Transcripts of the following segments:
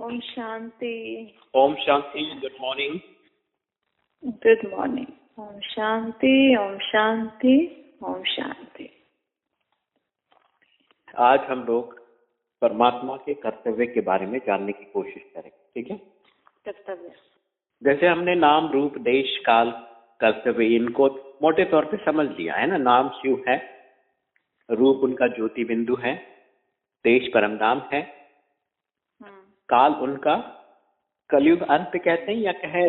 Om Shanti. Om Shanti good morning. Good morning. Om Shanti Om Shanti Om Shanti. आज हम लोग परमात्मा के कर्तव्य के बारे में जानने की कोशिश करें ठीक है? कर्तव्य। जैसे हमने नाम रूप देश काल कर्तव्य इनको मोटे तौर पे समझ लिया है ना? नाम शिव है रूप उनका ज्योति बिंदु है देश परम नाम है काल उनका कलयुग अंत कहते हैं या कहे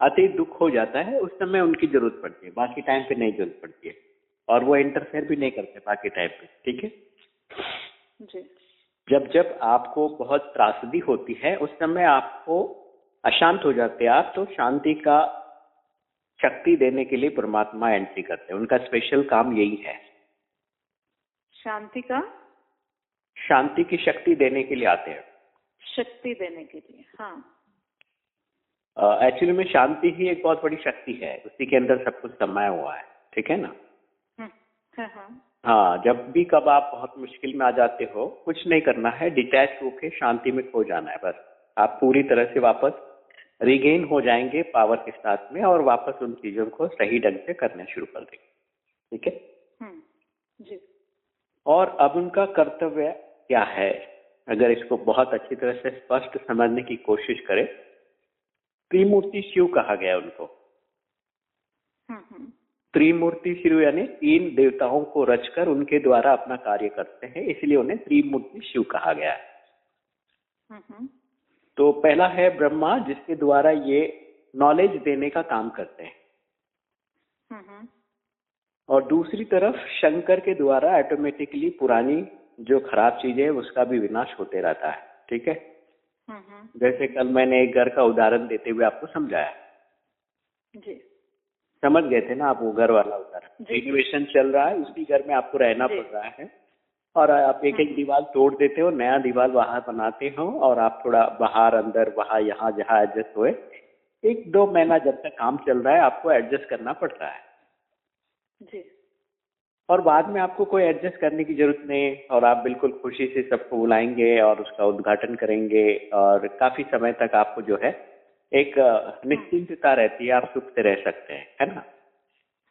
अति दुख हो जाता है उस समय उनकी ज़रूरत पड़ती है। बाकी टाइम पे नहीं ज़रूरत पड़ती है। और वो इंटरफेयर भी नहीं करते बाकी टाइम पे ठीक है? जी। जब जब आपको बहुत त्रासदी होती है उस समय आपको अशांत हो जाते हैं आप तो शांति का शक्ति देने के लिए परमात्मा एंट्री करते हैं। उनका स्पेशल काम यही है। शांति का? शांति की शक्ति देने के लिए आते हैं। शक्ति देने के लिए हाँ। एक्चुअली uh, में शांति ही एक बहुत बड़ी शक्ति है उसी के अंदर सब कुछ समाया हुआ है ठीक है ना? हम्म, हाँ हाँ। हाँ जब भी कब आप बहुत मुश्किल में आ जाते हो कुछ नहीं करना है डिटैच होके शांति में खो जाना है बस। आप पूरी तरह से वापस रिगेन हो जाएँगे पावर के साथ में और वापस उन चीज़ों को सही ढंग से करना शुरू कर देंगे ठीक है? हम्म, जी। और अब उनका कर्तव्य क्या है? अगर इसको बहुत अच्छी तरह से स्पष्ट समझने की कोशिश करें त्रिमूर्ति शिव कहा गया उनको। हम्म, हम्म, त्रिमूर्ति शिव यानी तीन देवताओं को रचकर उनके द्वारा अपना कार्य करते हैं इसलिए उन्हें त्रिमूर्ति शिव कहा गया है। हम्म, तो पहला है ब्रह्मा जिसके द्वारा ये नॉलेज देने का काम करते हैं। और दूसरी तरफ़ शंकर के द्वारा ऑटोमेटिकली पुरानी जो खराब चीज़ें है उसका भी विनाश होते रहता है। ठीक है? हम्म, हम्म, जैसे कल मैंने एक घर का उदाहरण देते हुए आपको समझाया। जी। समझ गए थे ना आप वो घर वाला उदाहरण। रिनोवेशन चल रहा है उसी घर में आपको रहना पड़ रहा है। और आप एक एक दीवार तोड़ देते हो नया दीवार बाहर बनाते हो और आप थोड़ा बाहर अंदर वहाँ यहाँ जहाँ एडजस्ट हुए एक दो महीना जब तक काम चल रहा है आपको एडजस्ट करना पड़ता है। जी। और बाद में आपको कोई एडजस्ट करने की ज़रूरत नहीं और आप बिल्कुल खुशी से सबको बुलाएँगे और उसका उद्घाटन करेंगे और काफ़ी समय तक आपको जो है एक निश्चिंतता रहती है आप सुख से रह सकते हैं है ना?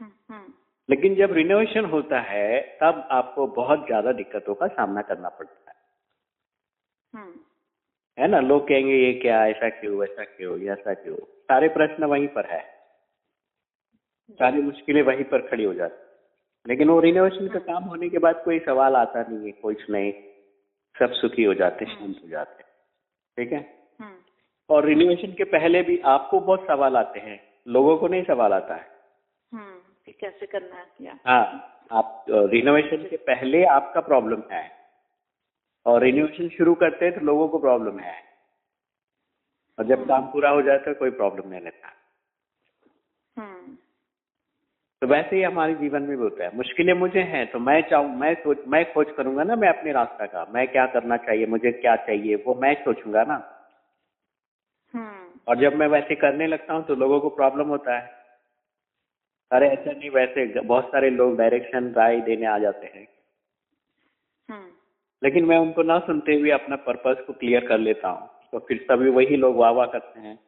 हम्म, हम्म, लेकिन जब रिनोवेशन होता है तब आपको बहुत ज़्यादा दिक्कतों का सामना करना पड़ता है। हम्म, है ना? लोग कहेंगे ये क्या ऐसा क्यों वैसा क्यों ऐसा क्यों? सारे प्रश्न वहीं पर है। सारी मुश्किलें वहीं पर खड़ी हो जाती लेकिन वो रिनोवेशन का काम होने के बाद कोई सवाल आता नहीं है कुछ नहीं सब सुखी हो जाते शांत हो जाते ठीक है? हम्म, और रिनोवेशन के पहले भी आपको बहुत सवाल आते हैं लोगों को नहीं सवाल आता है। हम्म, कैसे करना है हाँ आप रिनोवेशन के पहले आपका प्रॉब्लम है। और रिनोवेशन शुरू करते हैं तो लोगों को प्रॉब्लम है। और जब काम पूरा हो जाता है कोई प्रॉब्लम नहीं रहता हम्म, तो वैसे ही हमारे जीवन में भी होता है। मुश्किलें मुझे हैं तो मैं चाहूँ मैं सोच मैं खोज करूँगा ना मैं अपने रास्ता का। मैं क्या करना चाहिए मुझे क्या चाहिए वो मैं सोचूँगा ना। हम्म, और जब मैं वैसे करने लगता हूँ तो लोगों को प्रॉब्लम होता है। अरे ऐसा नहीं वैसे बहुत सारे लोग डायरेक्शन राय देने आ जाते हैं। हम्म, लेकिन मैं उनको ना सुनते हुए अपना पर्पस को क्लियर कर लेता हूँ। तो फिर सभी वही लोग वाह वाह करते हैं।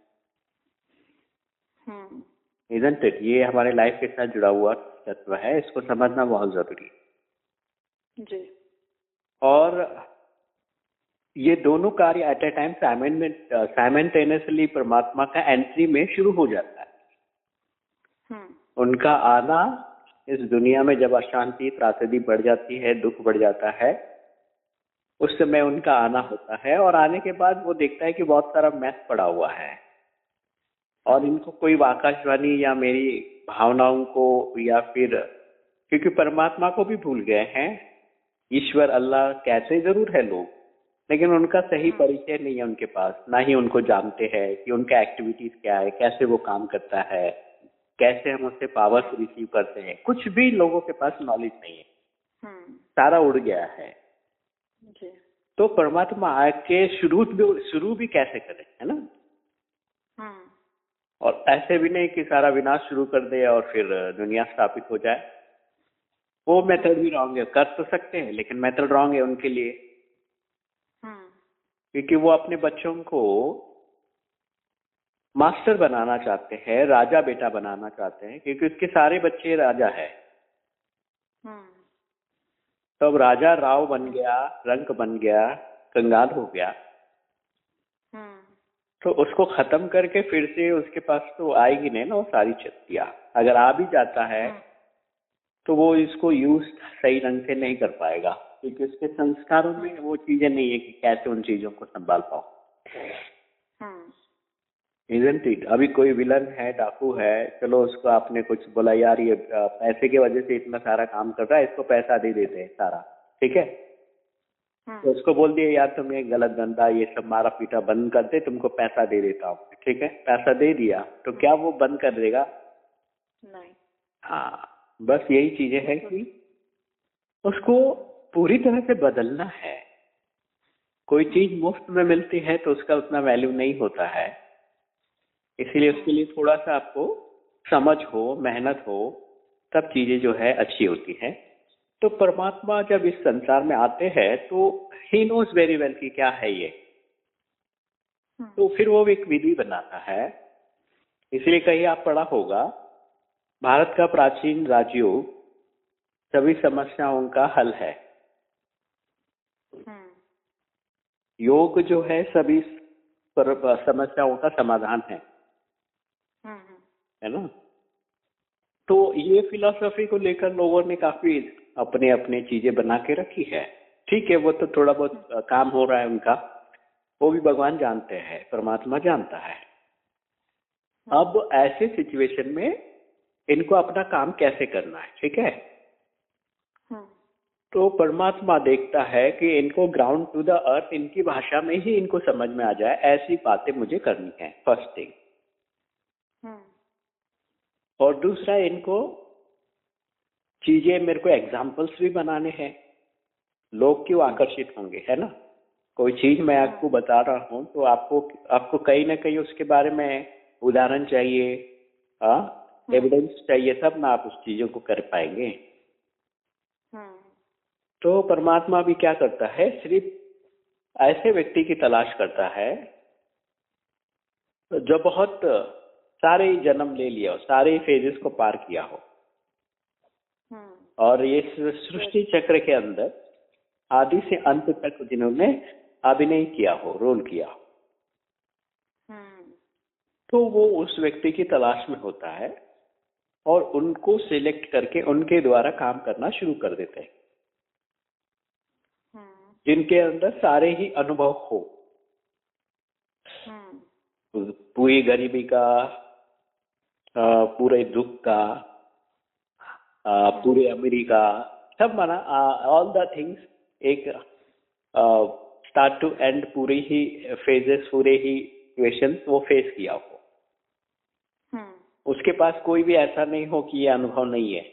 हम्म, इजंट इट ये हमारे लाइफ के साथ जुड़ा हुआ तत्व है इसको समझना बहुत ज़रूरी है। जी। और ये दोनों कार्य एट ए टाइम साइमेंटेनियसली परमात्मा का एंट्री में शुरू हो जाता है। हम्म, उनका आना इस दुनिया में जब अशांति त्रासदी बढ़ जाती है दुख बढ़ जाता है उस समय उनका आना होता है और आने के बाद वो देखता है कि बहुत सारा मैथ पड़ा हुआ है। और इनको कोई आकाशवाणी या मेरी भावनाओं को या फिर क्योंकि परमात्मा को भी भूल गए हैं ईश्वर अल्लाह कहते ज़रूर है लोग लेकिन उनका सही परिचय नहीं है उनके पास ना ही उनको जानते हैं कि उनका एक्टिविटीज़ क्या है कैसे वो काम करता है कैसे हम उससे पावर रिसीव करते हैं। कुछ भी लोगों के पास नॉलेज नहीं है। हम्म, सारा उड़ गया है। तो परमात्मा आके शुरू भी शुरू भी कैसे करें है ना? हम्म, और ऐसे भी नहीं कि सारा विनाश शुरू कर दे और फिर दुनिया स्थापित हो जाए। वो मेथड भी रॉन्ग है। कर तो सकते हैं लेकिन मेथड रॉन्ग है उनके लिए। हम्म, क्योंकि वो अपने बच्चों को मास्टर बनाना चाहते हैं राजा बेटा बनाना चाहते हैं क्योंकि उसके सारे बच्चे राजा है। तब तो राजा राव बन गया रंक बन गया कंगाल हो गया। हम्म तो उसको खत्म करके फिर से उसके पास तो आएगी नहीं ना वो सारी शक्तियाँ अगर आ भी जाता है हम्म, तो वो इसको यूज़ सही ढंग से नहीं कर पाएगा। क्योंकि उसके संस्कारों में वो चीज़ें नहीं है कि कैसे उन चीज़ों को संभाल पाओ इजंट इट अभी कोई विलन है डाकू है चलो उसको आपने कुछ बोला यार ये पैसे की वजह से इतना सारा काम कर रहा है इसको पैसा दे देते हैं सारा। ठीक है? तो हम्म उसको बोल दिया यार तुम ये गलत धंधा ये सब मारा पीटा बंद कर दे तुमको पैसा दे देता हूँ। ठीक है? पैसा दे दिया तो क्या वो बंद कर देगा? नहीं। हाँ बस यही चीज़ें हैं कि उसको पूरी तरह से बदलना है। कोई चीज़ मुफ़्त में मिलती है तो उसका उतना वैल्यू नहीं होता है। इसीलिए उसके लिए थोड़ा सा आपको समझ हो मेहनत हो तब चीज़ें जो है अच्छी होती है। तो परमात्मा जब इस संसार में आते हैं तो ही नोज़ वेरी वेल कि क्या है ये। हम्म, तो फिर वो एक विधि बनाता है। इसलिए कहीं आप पढ़ा होगा भारत का प्राचीन राजयोग सभी समस्याओं का हल है। हम्म। योग जो है सभी पर- समस्याओं का समाधान है। हम्म है ना? तो ये फिलॉसफी को लेकर लोगों ने काफ़ी अपने अपने चीज़ें बना के रखी है। ठीक है वो तो थोड़ा बहुत काम हो रहा है उनका। वो भी भगवान जानते हैं परमात्मा जानता है। अब ऐसे सिचुएशन में इनको अपना काम कैसे करना है ठीक है? हम्म तो परमात्मा देखता है कि इनको ग्राउंड टू द अर्थ इनकी भाषा में ही इनको समझ में आ जाए ऐसी बातें मुझे करनी है फ़र्स्ट थिंग हम्म और दूसरा इनको चीज़ें मेरे को एग्जाम्पल्स भी बनाने हैं। लोग क्यों आकर्षित होंगे है ना? कोई चीज़ मैं आपको बता रहा हूँ तो आपको आपको कहीं ना कहीं उसके बारे में उदाहरण चाहिए हाँ एविडेंस चाहिए तब ना आप उस चीज़ों को कर पाएँगे। हम्म। तो परमात्मा भी क्या करता है सिर्फ़ ऐसे व्यक्ति की तलाश करता है जो बहुत सारे जन्म ले लिया हो सारे फेजेस को पार किया हो। हम्म और ये सृष्टि चक्र के अंदर आदि से अंत तक जिन्होंने अभिनय किया हो रोल किया हो। हम्म। तो वो उस व्यक्ति की तलाश में होता है और उनको सिलेक्ट करके उनके द्वारा काम करना शुरू कर देते हैं। हम्म। जिनके अंदर सारे ही अनुभव हो। हम्म। पूरी गरीबी का पूरे दुख का पूरे अमेरिका सब माना ऑल द थिंग्स एक स्टार्ट टू एंड पूरी ही फेजेस पूरे ही क्वेश्चन वो फेस किया हो। हम्म। उसके पास कोई भी ऐसा नहीं हो कि ये अनुभव नहीं है।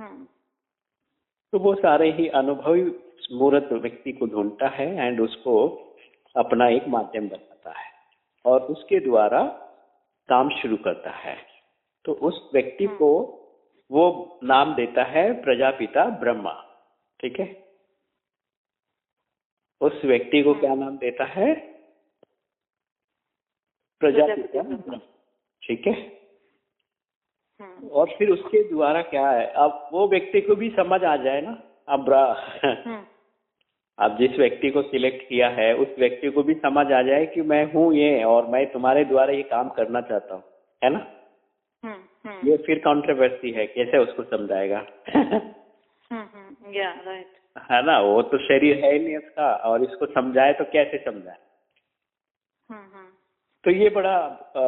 हम्म। तो वो सारे ही अनुभवी मूर्त व्यक्ति को ढूंढता है एंड उसको अपना एक माध्यम बनाता है। और उसके द्वारा काम शुरू करता है। तो उस व्यक्ति को वो नाम देता है प्रजापिता ब्रह्मा ठीक है? उस व्यक्ति को क्या नाम देता है? प्रजापिता ब्रह्मा। ठीक है? हम्म और फिर उसके द्वारा क्या है? अब वो व्यक्ति को भी समझ आ जाए ना अब हम्म अब जिस व्यक्ति को सिलेक्ट किया है उस व्यक्ति को भी समझ आ जाए कि मैं हूँ ये और मैं तुम्हारे द्वारा ये काम करना चाहता हूँ है ना? ये फिर कॉन्ट्रोवर्सी है कैसे उसको समझाएगा? हम्म हम्म या राइट है ना वो तो शरीर है ही नहीं उसका और इसको समझाए तो कैसे समझाए? हम्म हम्म। तो ये बड़ा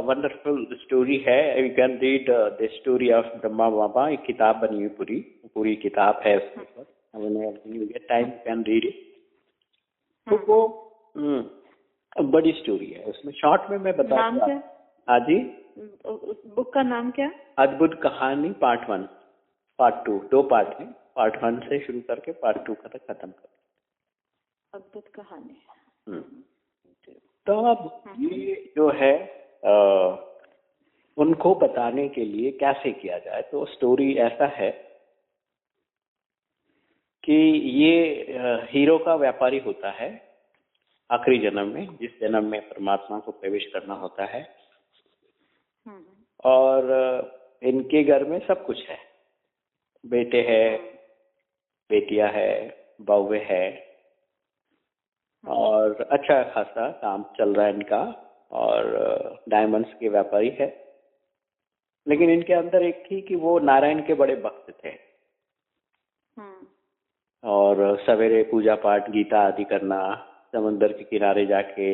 वंडरफुल स्टोरी है। You can read the story of Brahma Baba एक किताब बनी हुई पूरी पूरी किताब है उसके ऊपर। टाइम कैन रीड इट तो वो हम्म, बड़ी स्टोरी है। उसमें शॉर्ट में मैं बता हाँ जी? उस बुक का नाम क्या? अद्भुत कहानी पार्ट वन पार्ट टू दो पार्ट है। पार्ट वन से शुरू करके पार्ट टू का तक खत्म कर। अद्भुत कहानी। हम्म। तो अब ये जो है अ, उनको बताने के लिए कैसे किया जाए? तो स्टोरी ऐसा है कि ये हीरो का व्यापारी होता है आखिरी जन्म में जिस जन्म में परमात्मा को प्रवेश करना होता है। और इनके घर में सब कुछ है। बेटे है बेटिया है बहुए है। और अच्छा खासा काम चल रहा है इनका और डायमंड्स के व्यापारी है। लेकिन इनके अंदर एक थी कि वो नारायण के बड़े भक्त थे। हम्म, और सवेरे पूजा पाठ गीता आदि करना समंदर के किनारे जाके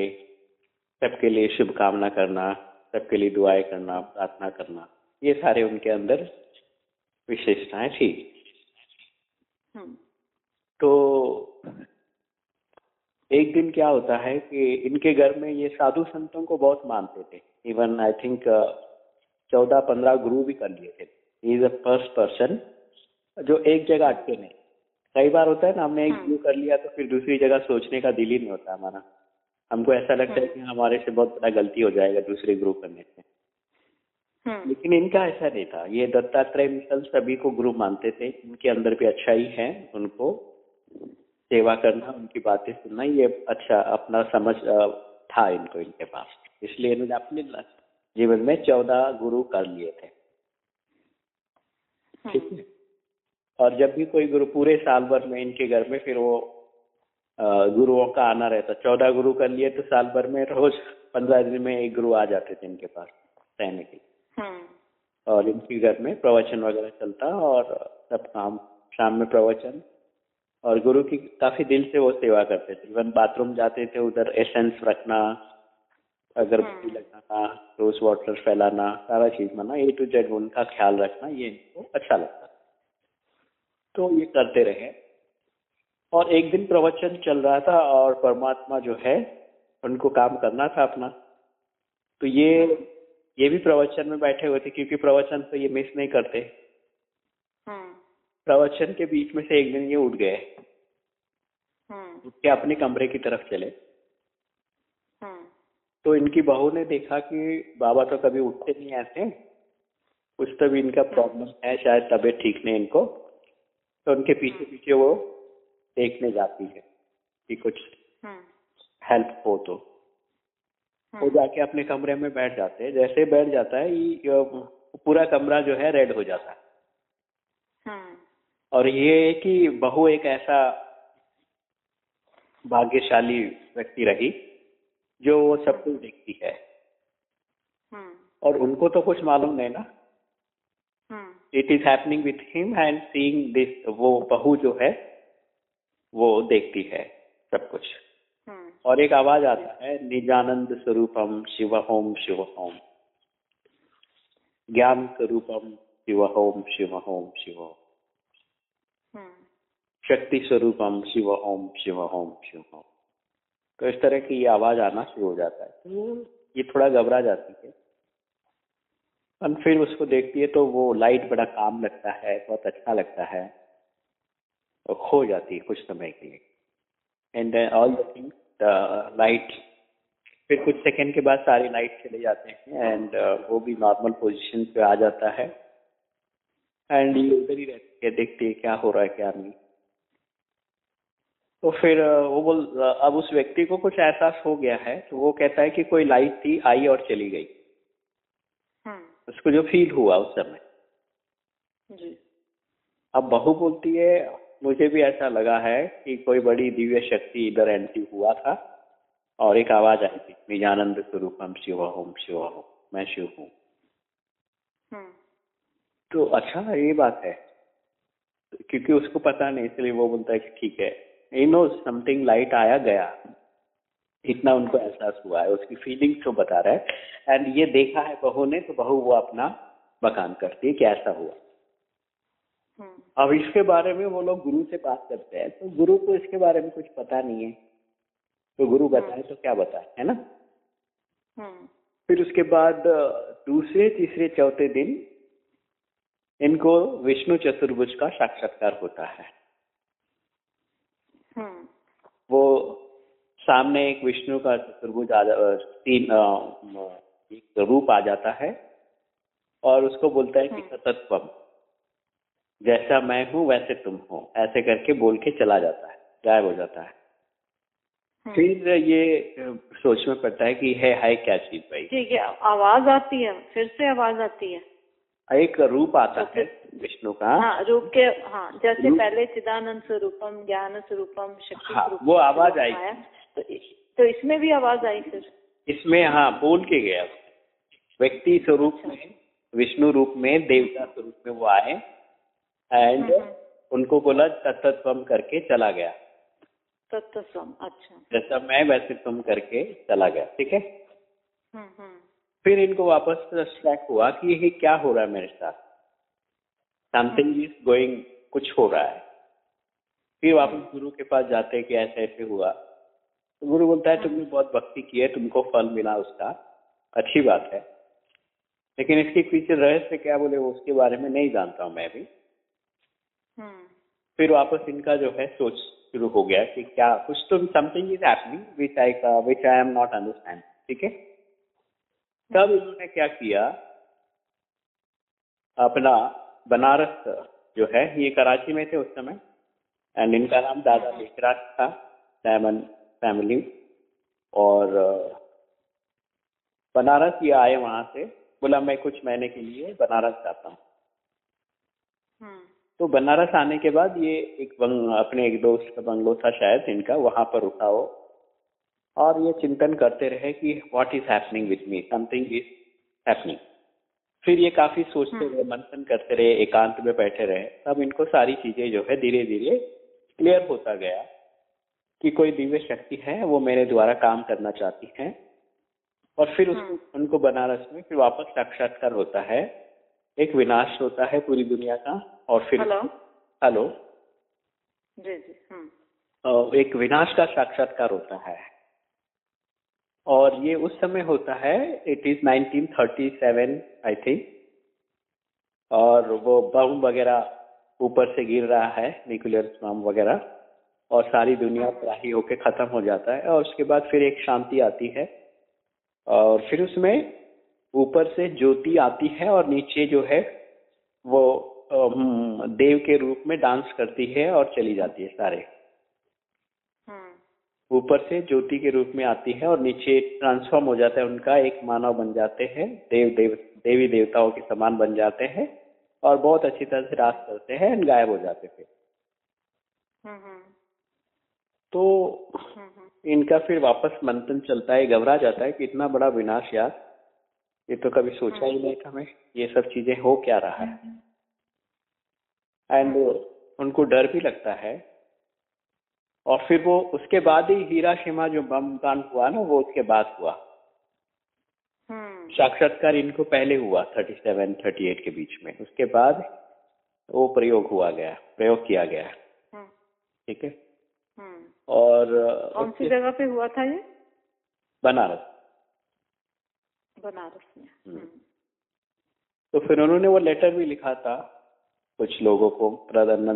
सबके लिए शुभकामना करना सबके लिए दुआएँ करना प्रार्थना करना ये सारे उनके अंदर विशेषताएँ थी। हम्म, तो एक दिन क्या होता है कि इनके घर में ये साधु संतों को बहुत मानते थे। इवन आई थिंक चौदह पंद्रह गुरु भी कर लिए थे। इज़ अ फ़र्स्ट पर्सन जो एक जगह अटके नहीं। कई बार होता है ना हमने एक हम्म। गुरु कर लिया तो फिर दूसरी जगह सोचने का दिल ही नहीं होता हमारा। हमको ऐसा लगता है कि हमारे से बहुत बड़ा गलती हो जाएगा दूसरे गुरु करने से हम्म, लेकिन इनका ऐसा नहीं था। ये दत्तात्रेय मिसल सभी को गुरु मानते थे। इनके अंदर भी अच्छाई है। उनको सेवा करना उनकी बातें सुनना ये अच्छा अपना समझ था इनको इनके पास। इसलिए इन्होंने अपने जीवन में चौदह गुरु कर लिए थे। ठीक हम्म, है? और जब भी कोई गुरु पूरे साल भर में इनके घर में फिर वो गुरुओं का आना रहता। चौदह गुरु कर लिए तो साल भर में रोज पंद्रह दिन में एक गुरु आ जाते थे इनके पास रहने के लिए। हम्म, और इनके घर में प्रवचन वगैरह चलता और सब काम शाम में प्रवचन। और गुरु की काफ़ी दिल से वो सेवा करते थे। इवन बाथरूम जाते थे उधर एसेंस रखना अगरबत्ती हम्म। लगाना रोज वाटर फैलाना सारा चीज़ माना ए टू जेड उनका ख्याल रखना ये इनको अच्छा लगता। तो ये करते रहे। और एक दिन प्रवचन चल रहा था और परमात्मा जो है उनको काम करना था अपना। तो ये ये भी प्रवचन में बैठे हुए थे क्योंकि प्रवचन तो ये मिस नहीं करते। हम्म, प्रवचन के बीच में से एक दिन ये उठ गए। हम्म, उठ के अपने कमरे की तरफ़ चले। हम्म, तो इनकी बहू ने देखा कि बाबा तो कभी उठते नहीं ऐसे। कुछ तो भी इनका प्रॉब्लम है शायद तबीयत ठीक नहीं इनको। तो उनके पीछे पीछे वो देखने जाती है कि कुछ हम्म, हेल्प हो तो। वो हम्म, जाके अपने कमरे में बैठ जाते हैं। जैसे बैठ जाता है ये पूरा कमरा जो है रेड हो जाता है। हम्म, और ये कि बहू एक ऐसा भाग्यशाली व्यक्ति रही जो वो सब कुछ देखती है। हम्म, और उनको तो कुछ मालूम नहीं ना। हम्म, it is happening with him and seeing this वो बहू जो है वो देखती है सब कुछ। हम्म, और एक आवाज़ आता है निजानंद स्वरूपम शिव होम शिव होम ज्ञान स्वरूपम शिव होम शिव। होम शिव होम हम्म, शक्ति स्वरूपम शिव ओम शिव। ओम शिव ओम तो इस तरह की ये आवाज़ आना शुरू हो जाता है। तो ये थोड़ा घबरा जाती है। और फिर उसको देखती है तो वो लाइट बड़ा काम लगता है बहुत अच्छा लगता है। और खो जाती है कुछ समय के लिए। एंड ऑल द लाइट फिर कुछ सेकंड के बाद सारी लाइट चले जाते हैं एंड uh, वो भी नॉर्मल पोजीशन पे आ जाता है। एंड ये उधर ही रहती है देखती है क्या हो रहा है क्या नहीं। तो फिर अ, वो बोल अ, अब उस व्यक्ति को कुछ एहसास हो गया है तो वो कहता है कि कोई लाइट थी आई और चली गई। हम्म, उसको जो फील हुआ उस समय। जी। अब बहू बोलती है मुझे भी ऐसा लगा है कि कोई बड़ी दिव्य शक्ति इधर एंट्री हुआ था और एक आवाज़ आई थी निजानंद स्वरूपम शिव होम शिव होम मैं शिव हूँ। हम्म, तो अच्छा ये बात है। क्योंकि उसको पता नहीं इसलिए वो बोलता है कि ठीक है। यू नो समथिंग लाइट आया गया। इतना उनको एहसास हुआ है उसकी फीलिंग्स को बता रहा है। एंड ये देखा है बहू ने तो बहू वो अपना बखान करती है कि ऐसा हुआ। अब इसके बारे में वो लोग गुरु से बात करते हैं तो गुरु को इसके बारे में कुछ पता नहीं है। तो गुरु बताए तो क्या बताए है ना? हम्म, फिर उसके बाद दूसरे तीसरे चौथे दिन इनको विष्णु चतुर्भुज का साक्षात्कार होता है। हम्म, वो सामने एक विष्णु का चतुर्भुज आ तीन एक रूप आ जाता है और उसको बोलता है कि हम्म। सतत्वम। जैसा मैं हूँ वैसे तुम हो। ऐसे करके बोल के चला जाता है गायब हो जाता है। हम्म। फिर ये सोच में पड़ता है कि है है क्या चीज़ भाई? ठीक है आवाज़ आती है फिर से आवाज़ आती है। एक रूप आता तो है विष्णु का। हाँ रूप के हाँ जैसे रूप- पहले चिदानंद स्वरूपम ज्ञान स्वरूपम शक्ति हाँ, वो आवाज़ आई। तो तो इसमें भी आवाज़ आई फिर। इसमें हाँ बोल के गया। व्यक्ति स्वरूप अच्छा। में विष्णु रूप में देवता स्वरूप में वो आए। And hmm. उनको बोला तत्तम करके चला गया। तत्व अच्छा। जैसा मैं वैसे तुम करके चला गया ठीक है? हम्म फिर इनको वापस स्ट्रैक हुआ कि ये क्या हो रहा है मेरे साथ। समथिंग इज़ गोइंग कुछ हो रहा है। फिर वापस गुरु के पास जाते हैं कि ऐसे ऐसे हुआ। तो गुरु बोलता है तुमने बहुत भक्ति की है तुमको फल मिला उसका। अच्छी बात है। लेकिन इसके पीछे रहस्य क्या बोले वो उसके बारे में नहीं जानता हूँ मैं भी फिर वापस इनका जो है सोच शुरू हो गया कि क्या कुछ तो something is happening which I which I am not understand ठीक है? तब इन्होंने क्या किया? अपना बनारस जो है, ये कराची में थे उस समय एंड इनका नाम दादा लेखराज था डायमंड फैमिली और बनारस ये आए वहाँ से, बोला मैं कुछ महीने के लिए बनारस जाता हूँ। तो बनारस आने के बाद ये एक बंग, अपने एक दोस्त का बंगलो था शायद इनका वहाँ पर रुका हो और ये चिंतन करते रहे कि what is happening with me something is happening फिर ये काफ़ी सोचते हम्म। रहे मंथन करते रहे एकांत में बैठे रहे। तब इनको सारी चीज़ें जो है धीरे धीरे क्लियर होता गया कि कोई दिव्य शक्ति है वो मेरे द्वारा काम करना चाहती है। और फिर उसको हम्म। उनको बनारस में फिर वापस साक्षात्कार होता है। एक विनाश होता है पूरी दुनिया का और फिर हेलो हेलो जी जी हम्म एक विनाश का साक्षात्कार होता है। और ये उस समय होता है इट इज़ 1937 आई थिंक और वो बम वगैरह ऊपर से गिर रहा है न्यूक्लियर बम वगैरह। और सारी दुनिया तबाही होके खत्म हो जाता है और उसके बाद फिर एक शांति आती है। और फिर उसमें ऊपर से ज्योति आती है और नीचे जो है वो देव के रूप में डांस करती है और चली जाती है सारे। हम्म। ऊपर से ज्योति के रूप में आती है और नीचे ट्रांसफॉर्म हो जाता है उनका एक मानव बन जाते हैं देव देव देवी देवताओं के समान बन जाते हैं और बहुत अच्छी तरह से रास करते हैं and गायब हो जाते थे हम्म हम्म। तो इनका फिर वापस मंथन चलता है घबरा जाता है कि इतना बड़ा विनाश यार। ये तो कभी सोचा ही नहीं था मैं ये सब चीज़ें हो क्या रहा है? एंड उनको डर भी लगता है। और फिर वो उसके बाद ही हीराशिमा जो बम कांड हुआ ना वो उसके बाद हुआ। हम्म। साक्षात्कार इनको पहले हुआ 37 38 के बीच में। उसके बाद वो प्रयोग हुआ गया प्रयोग किया गया। हम्म। ठीक है? हम्म। और कौन सी जगह पे हुआ था ये? बनारस। बनारस में हम्म। तो फिर उन्होंने वो लेटर भी लिखा था कुछ लोगों को प्रधान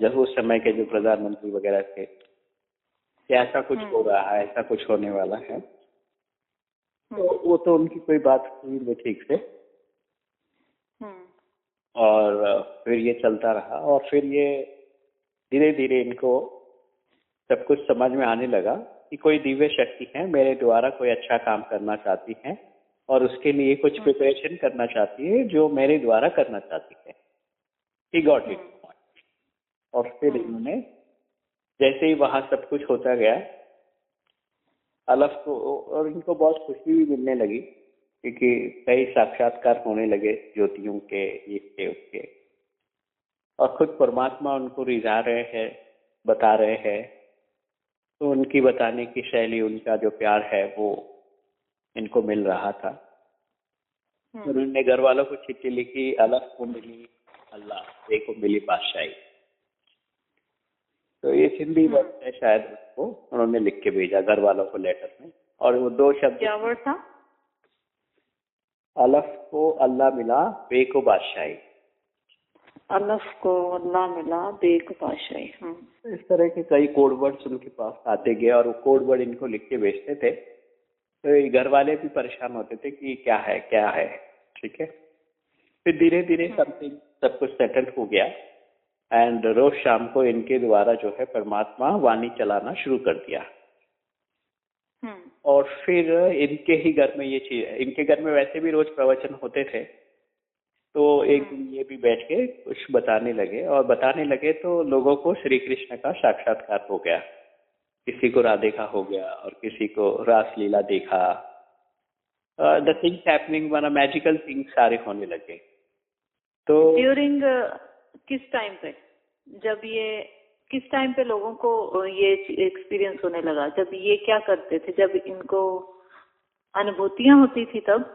जब उस समय के जो प्रधानमंत्री वगैरह थे कि ऐसा कुछ हो रहा है ऐसा कुछ होने वाला है। तो वो तो उनकी कोई बात हुई नहीं ठीक से। हम्म। और फिर ये चलता रहा और फिर ये धीरे धीरे इनको सब कुछ समझ में आने लगा। कि कोई दिव्य शक्ति है मेरे द्वारा कोई अच्छा काम करना चाहती है और उसके लिए कुछ प्रिपरेशन करना चाहती है जो मेरे द्वारा करना चाहती है। ही गॉट इट और फिर इन्होंने जैसे ही वहाँ सब कुछ होता गया अलफ को और इनको बहुत खुशी भी मिलने लगी क्योंकि कई साक्षात्कार होने लगे ज्योतियों के इसके उसके और खुद परमात्मा उनको रिझा रहे हैं बता रहे हैं। तो उनकी बताने की शैली उनका जो प्यार है वो इनको मिल रहा था। हम्म। उन्होंने घर वालों को चिट्ठी लिखी अलग को मिली अल्लाह देखो मिली बादशाही। तो ये सिंधी वर्ड है शायद उसको उन्होंने लिख के भेजा घर वालों को लेटर में। और वो दो शब्द क्या वर्ड था? अलफ को अल्लाह मिला बे को बादशाही। अलफ को अल्लाह मिला बेक बादशाही हम्म। इस तरह के कई कोड वर्ड्स उनके पास आते गए और वो कोड वर्ड इनको लिख के बेचते थे। तो ये घर वाले भी परेशान होते थे कि क्या है क्या है ठीक है? फिर धीरे धीरे समथिंग सब कुछ सेटल हो गया। एंड रोज शाम को इनके द्वारा जो है परमात्मा वाणी चलाना शुरू कर दिया। और फिर इनके ही घर में ये चीज़ इनके घर में वैसे भी रोज प्रवचन होते थे। तो एक दिन ये भी बैठ के कुछ बताने लगे और बताने लगे तो लोगों को श्री कृष्ण का साक्षात्कार हो गया। किसी को राधे का हो गया और किसी को रासलीला देखा। The things happening magical things सारे होने लगे। तो ड्यूरिंग uh, किस टाइम पे? जब ये किस टाइम पे लोगों को ये एक्सपीरियंस होने लगा? जब ये क्या करते थे? जब इनको अनुभूतियाँ होती थी तब?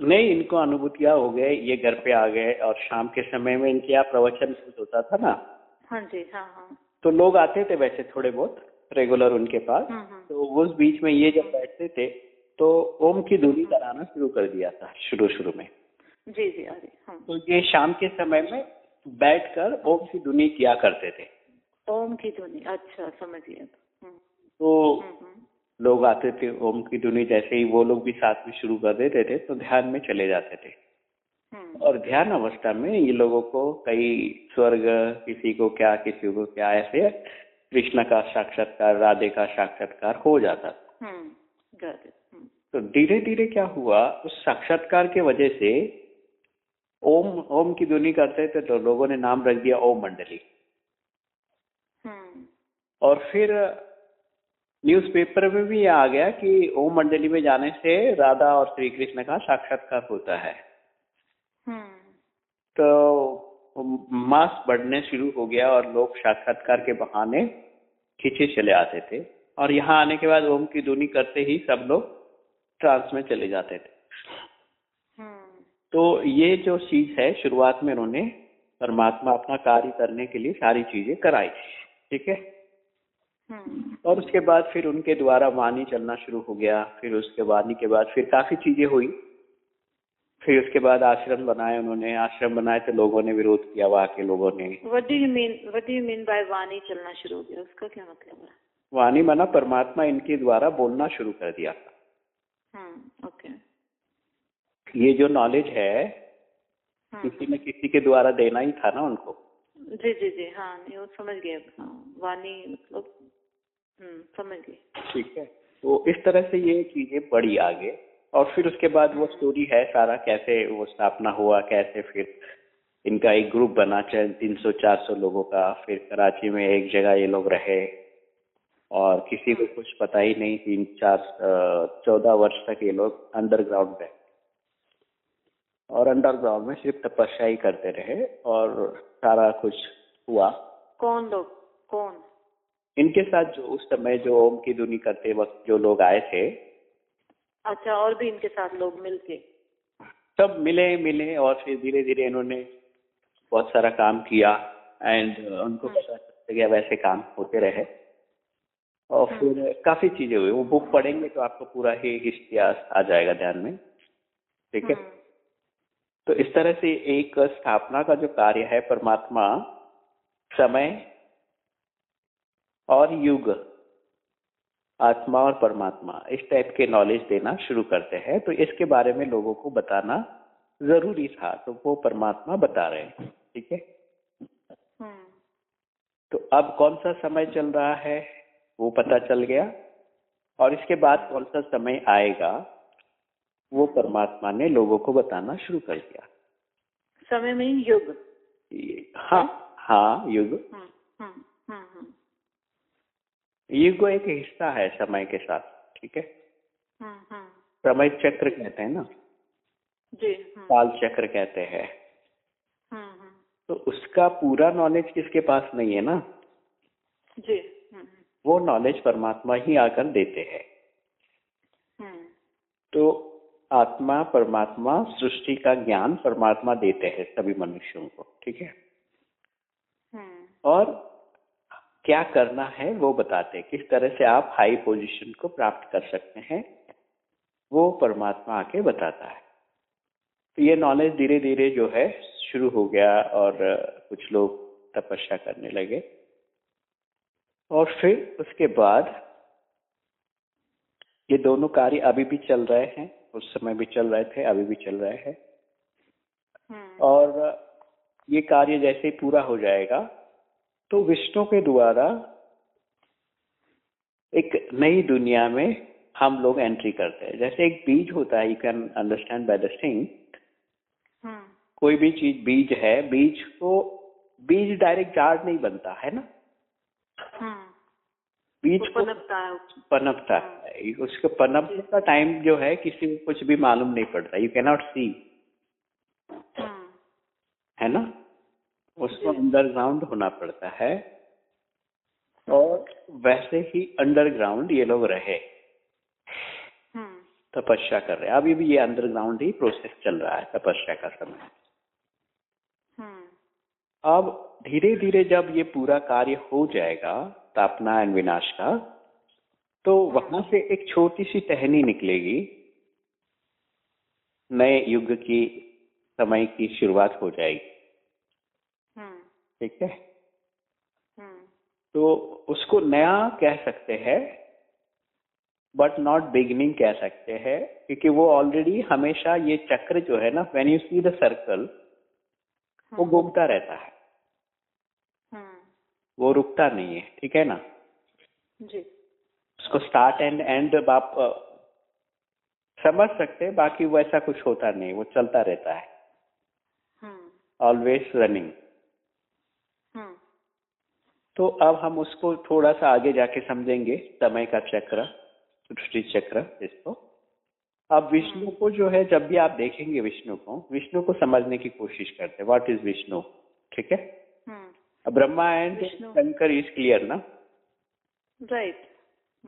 नहीं इनको अनुभूतियाँ हो गए ये घर पे आ गए और शाम के समय में इनके यहाँ प्रवचन होता था ना। हाँ जी हाँ हाँ। तो लोग आते थे वैसे थोड़े बहुत रेगुलर उनके पास। हम्म, हम्म। तो उस बीच में ये जब बैठते थे तो ओम की धुनी कराना शुरू कर दिया था शुरू शुरू में। जी जी अरे हाँ तो ये शाम के समय में बैठकर ओम की धुनी किया करते थे। ओम की ध्वनि अच्छा समझिए तो। लोग आते थे ओम की धुनी जैसे ही वो लोग भी साथ में शुरू कर देते थे तो ध्यान में चले जाते थे। हम्म, और ध्यान अवस्था में ये लोगों को कई स्वर्ग किसी को क्या किसी को क्या ऐसे कृष्ण का साक्षात्कार राधे का साक्षात्कार हो जाता था। हम्म, हम्म, तो धीरे धीरे क्या हुआ उस साक्षात्कार के वजह से ओम ओम की धुनी करते थे तो लोगों ने नाम रख दिया ओम मंडली। और फिर न्यूज़पेपर में भी ये आ गया कि ओम मंडली में जाने से राधा और श्री कृष्ण का साक्षात्कार होता है। हम्म, तो मास बढ़ने शुरू हो गया और लोग साक्षात्कार के बहाने खींचे चले आते थे। और यहाँ आने के बाद ओम की धुनी करते ही सब लोग ट्रांस में चले जाते थे। हम्म, तो ये जो चीज़ है शुरुआत में उन्होंने परमात्मा अपना कार्य करने के लिए सारी चीज़ें कराई। ठीक है? और उसके बाद फिर उनके द्वारा वाणी चलना शुरू हो गया। फिर उसके वाणी के बाद फिर काफ़ी चीज़ें हुई। फिर उसके बाद आश्रम बनाए उन्होंने। आश्रम बनाए तो लोगों ने विरोध किया वहाँ के लोगों ने। You mean what do you mean by वाणी चलना शुरू हो गया? उसका क्या मतलब है? वाणी माना परमात्मा इनके द्वारा बोलना शुरू कर दिया हम्म ओके ये जो नॉलेज है हम्म, किसी न किसी के द्वारा देना ही था ना उनको। जी जी जी हाँ नहीं वो समझ गए हाँ, वाणी मतलब हम्म समझ गई ठीक है? तो इस तरह से ये चीज़ें बढ़ी आगे और फिर उसके बाद वो स्टोरी है सारा कैसे वो स्थापना हुआ कैसे फिर इनका एक ग्रुप बना चाहे तीन सौ चार सौ लोगों का फिर कराची में एक जगह ये लोग रहे और किसी को कुछ पता ही नहीं तीन चार चौदह वर्ष तक ये लोग अंडरग्राउंड रहे। और अंडरग्राउंड में सिर्फ़ तपस्या ही करते रहे और सारा कुछ हुआ। कौन लोग? कौन? इनके साथ जो उस समय जो ओम की धुनी करते वक्त जो लोग आए थे अच्छा और भी इनके साथ लोग मिलके? सब मिले मिले और फिर धीरे धीरे इन्होंने बहुत सारा काम किया एंड उनको पता चल गया वैसे काम होते रहे। और फिर काफ़ी चीज़ें हुई। वो बुक पढ़ेंगे तो आपको पूरा ही इतिहास आ जाएगा ध्यान में। ठीक है? हम्म, तो इस तरह से एक स्थापना का जो कार्य है परमात्मा समय और युग आत्मा और परमात्मा इस टाइप के नॉलेज देना शुरू करते हैं। तो इसके बारे में लोगों को बताना ज़रूरी था तो वो परमात्मा बता रहे हैं ठीक है? हम्म, तो अब कौन सा समय चल रहा है वो पता चल गया। और इसके बाद कौन सा समय आएगा वो परमात्मा ने लोगों को बताना शुरू कर दिया। समय में युग। हाँ हाँ युग हम्म, हम्म, हम्म, हम्म, युग एक हिस्सा है समय के साथ ठीक है? हम्म, हम्म, समय चक्र कहते हैं ना? जी हम्म, काल चक्र कहते हैं। तो उसका पूरा नॉलेज किसके पास नहीं है ना? जी वो नॉलेज परमात्मा ही आकर देते हैं। तो आत्मा परमात्मा सृष्टि का ज्ञान परमात्मा देते हैं सभी मनुष्यों को ठीक है। और क्या करना है वो बताते हैं। किस तरह से आप हाई पोजीशन को प्राप्त कर सकते हैं वो परमात्मा आके बताता है। तो ये नॉलेज धीरे धीरे जो है शुरू हो गया और कुछ लोग तपस्या करने लगे। और फिर उसके बाद ये दोनों कार्य अभी भी चल रहे हैं उस समय भी चल रहे थे अभी भी चल रहे हैं। हम्म, और ये कार्य जैसे ही पूरा हो जाएगा तो विष्णु के द्वारा एक नई दुनिया में हम लोग एंट्री करते हैं। जैसे एक बीज होता है you can understand by the thing hmm कोई भी चीज़ बीज है बीज को बीज डायरेक्ट झाड़ नहीं बनता है ना? हम्म बीज को पनपता है पनपता है। उसके पनपने का टाइम जो है किसी को कुछ भी मालूम नहीं पड़ता। यू कैनॉट सी है ना? उसको अंडरग्राउंड होना पड़ता है। और वैसे ही अंडरग्राउंड ये लोग रहे। हम्म। तपस्या कर रहे हैं। अभी भी ये अंडरग्राउंड ही प्रोसेस चल रहा है तपस्या का समय। हम्म। अब धीरे धीरे जब ये पूरा कार्य हो जाएगा स्थापना एंड विनाश का तो वहाँ से एक छोटी सी टहनी निकलेगी। नए युग की समय की शुरुआत हो जाएगी। हम्म ठीक है। हम्म। तो उसको नया कह सकते हैं बट नॉट बिगिनिंग कह सकते हैं क्योंकि वो ऑलरेडी हमेशा ये चक्र जो है ना when you see the circle वो घूमता रहता है। हम्म। वो रुकता नहीं है ठीक है ना? जी। उसको स्टार्ट एंड एंड आप समझ सकते हैं बाकी वैसा कुछ होता नहीं वो चलता रहता है। हम्म। ऑलवेज रनिंग हम्म तो अब हम उसको थोड़ा सा आगे जाके समझेंगे समय का चक्र सृष्टि चक्र इसको। अब विष्णु को जो है जब भी आप देखेंगे विष्णु को विष्णु को समझने की कोशिश करते हैं। व्हाट इज़ विष्णु ठीक है? हम्म। अब Brahma and Shankar is clear ना? राइट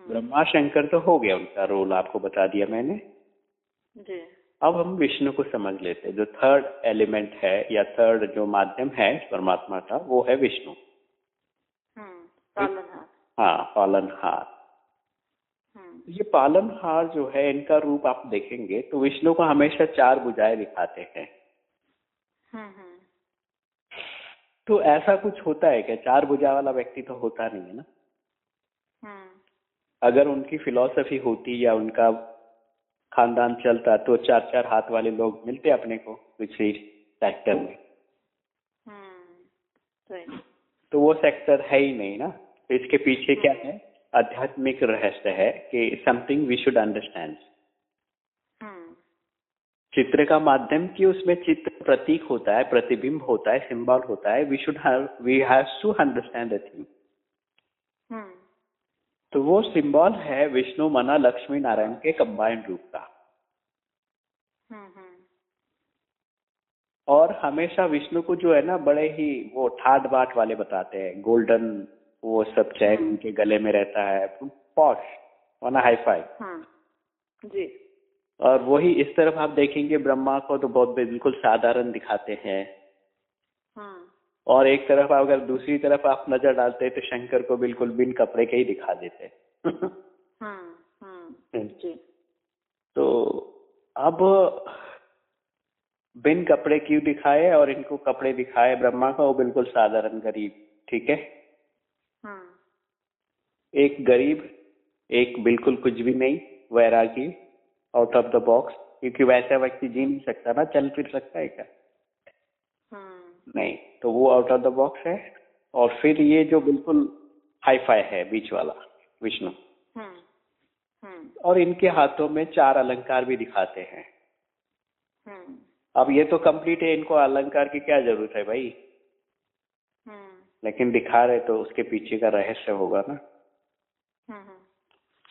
ब्रह्मा शंकर तो हो गया उनका रोल आपको बता दिया मैंने। जी। अब हम विष्णु को समझ लेते हैं। जो थर्ड एलिमेंट है या थर्ड जो माध्यम है परमात्मा का वो है विष्णु। हम्म हाँ पालनहार। हम्म। ये पालनहार जो है इनका रूप आप देखेंगे तो विष्णु को हमेशा चार बुझाए दिखाते हैं। हम्म हम्म। तो ऐसा कुछ होता है क्या? चार भुजा वाला व्यक्ति तो होता नहीं है ना? अगर उनकी फिलॉसफी होती या उनका खानदान चलता तो चार चार हाथ वाले लोग मिलते अपने को किसी सेक्टर में। हम्म। तो वो सेक्टर है ही नहीं ना? तो इसके पीछे क्या है? आध्यात्मिक रहस्य है कि something we should understand hmm. चित्र का माध्यम कि उसमें चित्र प्रतीक होता है प्रतिबिंब होता है सिंबल होता है we should we have to understand the thing hmm. तो वो सिंबल है विष्णु मना लक्ष्मी नारायण के कंबाइंड रूप का। हम्म हम्म। और हमेशा विष्णु को जो है ना बड़े ही वो ठाट बाट वाले बताते हैं गोल्डन वो सब चैन उनके गले में रहता है। पॉश वना हाई फाई हाँ जी। और वही इस तरफ़ आप देखेंगे ब्रह्मा को तो बहुत बिल्कुल साधारण दिखाते हैं। हाँ। और एक तरफ़ अगर दूसरी तरफ़ आप नज़र डालते हैं तो शंकर को बिल्कुल बिन कपड़े के ही दिखा देते। हाँ हाँ जी। तो अब बिन कपड़े क्यों दिखाए और इनको कपड़े दिखाए ब्रह्मा का? वो बिल्कुल साधारण गरीब ठीक हाँ? एक गरीब एक बिल्कुल कुछ भी नहीं वैरागी आउट ऑफ़ द बॉक्स क्योंकि वैसा व्यक्ति जी नहीं सकता ना चल फिर सकता है क्या? हाँ। नहीं तो वो आउट ऑफ़ द बॉक्स है और फिर ये जो बिल्कुल हाई फाई है बीच वाला विष्णु। हाँ हाँ। और इनके हाथों में चार अलंकार भी दिखाते हैं। हाँ। अब ये तो कंप्लीट है इनको अलंकार की क्या ज़रूरत है भाई? हाँ। लेकिन दिखा रहे तो उसके पीछे का रहस्य होगा ना। हाँ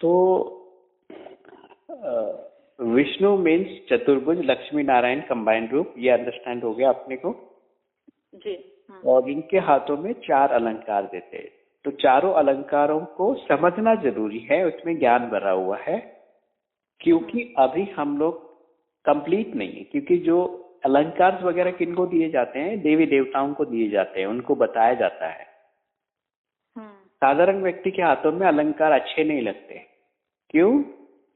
तो विष्णु मीन्स चतुर्भुज लक्ष्मी नारायण कंबाइंड रूप ये अंडरस्टैंड हो गया अपने को? जी हाँ। और इनके हाथों में चार अलंकार देते हैं। तो चारों अलंकारों को समझना ज़रूरी है उसमें ज्ञान भरा हुआ है क्योंकि अभी हम लोग कंप्लीट नहीं है क्योंकि जो अलंकार वगैरह किनको दिए जाते हैं देवी देवताओं को दिए जाते हैं उनको बताया जाता है। हाँ। साधारण व्यक्ति के हाथों में अलंकार अच्छे नहीं लगते। क्यों?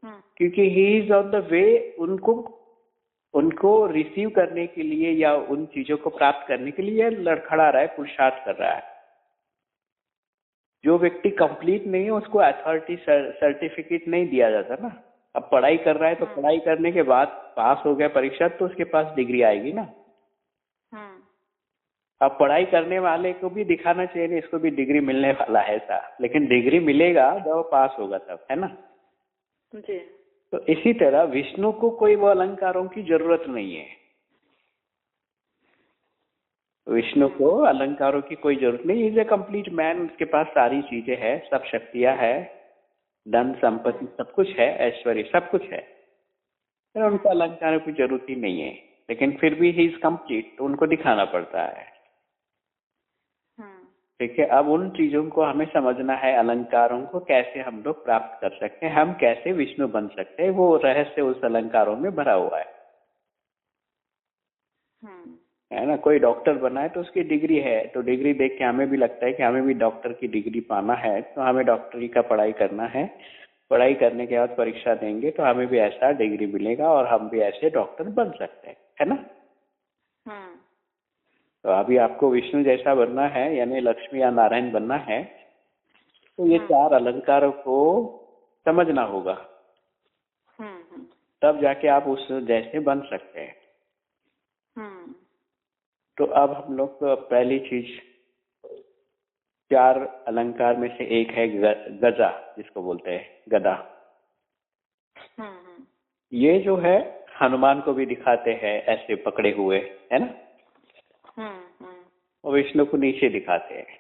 हाँ। क्योंकि he is on the way उनको उनको रिसीव करने के लिए या उन चीज़ों को प्राप्त करने के लिए लड़खड़ा रहा है पुरुषार्थ कर रहा है। जो व्यक्ति कंप्लीट नहीं है उसको अथॉरिटी सर्टिफिकेट नहीं दिया जाता ना। अब पढ़ाई कर रहा है तो हाँ। पढ़ाई करने के बाद पास हो गया परीक्षा तो उसके पास डिग्री आएगी ना। हाँ। अब पढ़ाई करने वाले को भी दिखाना चाहिए इसको भी डिग्री मिलने वाला है ऐसा। लेकिन डिग्री मिलेगा जब पास होगा तब है ना? जी। तो इसी तरह विष्णु को कोई वो अलंकारों की ज़रूरत नहीं है। विष्णु को अलंकारों की कोई ज़रूरत नहीं। इज़ ए कंप्लीट मैन उसके पास सारी चीज़ें हैं, सब शक्तियाँ है, धन, संपत्ति, सब कुछ है, ऐश्वर्य, सब कुछ है। उनको अलंकारों की ज़रूरत ही नहीं है। लेकिन फिर भी ही इज़ कंप्लीट तो उनको दिखाना पड़ता है। ठीक है? अब उन चीज़ों को हमें समझना है अलंकारों को कैसे हम लोग प्राप्त कर सकते हैं हम कैसे विष्णु बन सकते हैं वो रहस्य उस अलंकारों में भरा हुआ है। हम्म, है ना? कोई डॉक्टर बना है तो उसकी डिग्री है तो डिग्री देख के हमें भी लगता है कि हमें भी डॉक्टर की डिग्री पाना है तो हमें डॉक्टरी का पढ़ाई करना है। पढ़ाई करने के बाद परीक्षा देंगे तो हमें भी ऐसा डिग्री मिलेगा और हम भी ऐसे डॉक्टर बन सकते हैं है ना? हम्म, तो अभी आपको विष्णु जैसा बनना है यानी लक्ष्मी या नारायण बनना है तो ये हाँ। चार अलंकारों को समझना होगा। हम्म, हम्म, तब जाके आप उस जैसे बन सकते हैं। हम्म, तो अब हम लोग को पहली चीज़ चार अलंकार में से एक है गजा जिसको बोलते हैं गदा। ये जो है हनुमान को भी दिखाते हैं ऐसे पकड़े हुए है ना? और विष्णु को नीचे दिखाते हैं।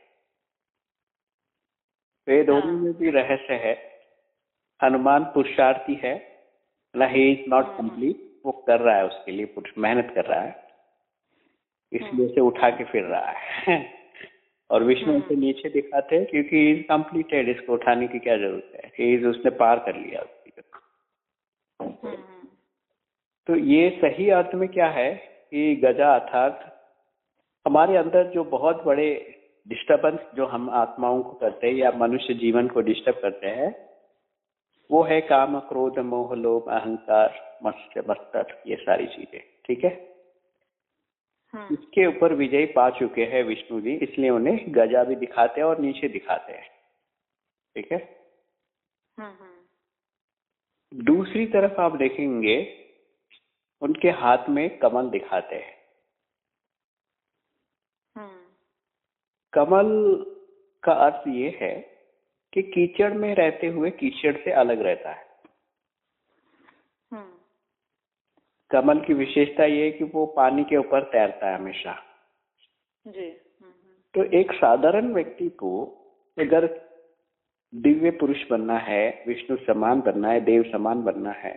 तो ये दोनों हाँ। में भी रहस्य है। हनुमान पुरुषार्थी है। ही इज़ नॉट। कंप्लीट वो कर रहा है उसके लिए पुरुष मेहनत कर रहा है। इसलिए उसे उठा के फिर रहा है। और विष्णु हम्म। उसे नीचे दिखाते हैं क्योंकि इज़ कंप्लीटेड इसको उठाने की क्या ज़रूरत है? इज़ उसने पार कर लिया उसकी हम्म, तो ये सही अर्थ में क्या है कि गजा अर्थात हमारे अंदर जो बहुत बड़े डिस्टरबेंस जो हम आत्माओं को करते हैं या मनुष्य जीवन को डिस्टर्ब करते हैं वो है काम क्रोध मोह लोभ अहंकार मत्स्य मस्तर ये सारी चीज़ें ठीक है? हम्म, इसके ऊपर विजय पा चुके हैं विष्णु जी इसलिए उन्हें गजा भी दिखाते हैं और नीचे दिखाते हैं ठीक है? हम्म, हम्म, दूसरी तरफ़ आप देखेंगे उनके हाथ में कमल दिखाते हैं हम्म, कमल का अर्थ ये है कि कीचड़ में रहते हुए कीचड़ से अलग रहता है। हम्म, कमल की विशेषता ये है कि वो पानी के ऊपर तैरता है हमेशा। जी। हम्म, हम्म, तो एक साधारण व्यक्ति को अगर दिव्य पुरुष बनना है विष्णु समान बनना है देव समान बनना है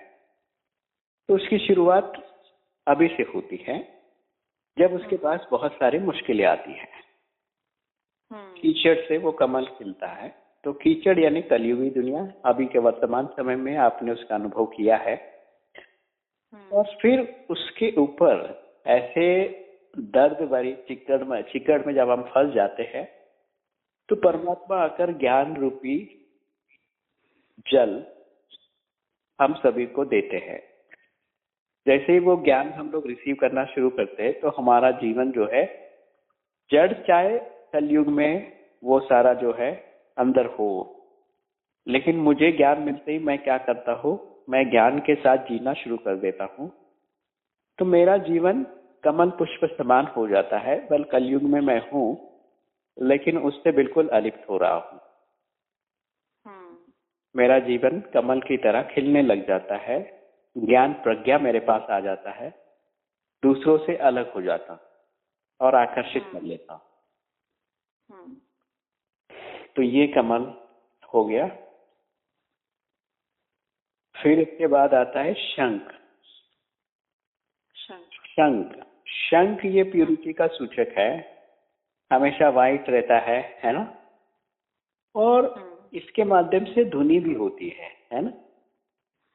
तो उसकी शुरुआत अभी से होती है जब उसके पास बहुत सारी मुश्किलें आती हैं। हम्म, कीचड़ से वो कमल खिलता है। तो कीचड़ यानी कलयुगी दुनिया अभी के वर्तमान समय में आपने उसका अनुभव किया है। हम्म, और फिर उसके ऊपर ऐसे दर्द भरी चिकड़ में चिकड़ में जब हम फंस जाते हैं तो परमात्मा आकर ज्ञान रूपी जल हम सभी को देते हैं। जैसे ही वो ज्ञान हम लोग रिसीव करना शुरू करते हैं तो हमारा जीवन जो है जड़ चाहे कलयुग में वो सारा जो है अंदर हो। लेकिन मुझे ज्ञान मिलते ही मैं क्या करता हूँ मैं ज्ञान के साथ जीना शुरू कर देता हूँ। तो मेरा जीवन कमल पुष्प समान हो जाता है बल कलयुग में मैं हूँ लेकिन उससे बिल्कुल अलिप्त हो रहा हूँ। हम्म, मेरा जीवन कमल की तरह खिलने लग जाता है ज्ञान प्रज्ञा मेरे पास आ जाता है दूसरों से अलग हो जाता और आकर्षित कर लेता। हूँ तो ये कमल हो गया। फिर इसके बाद आता है शंख। शंख। शंख। ये प्यूरिटी का सूचक है। हमेशा वाइट रहता है है ना? और हम्म, इसके माध्यम से धुनी भी होती है है ना?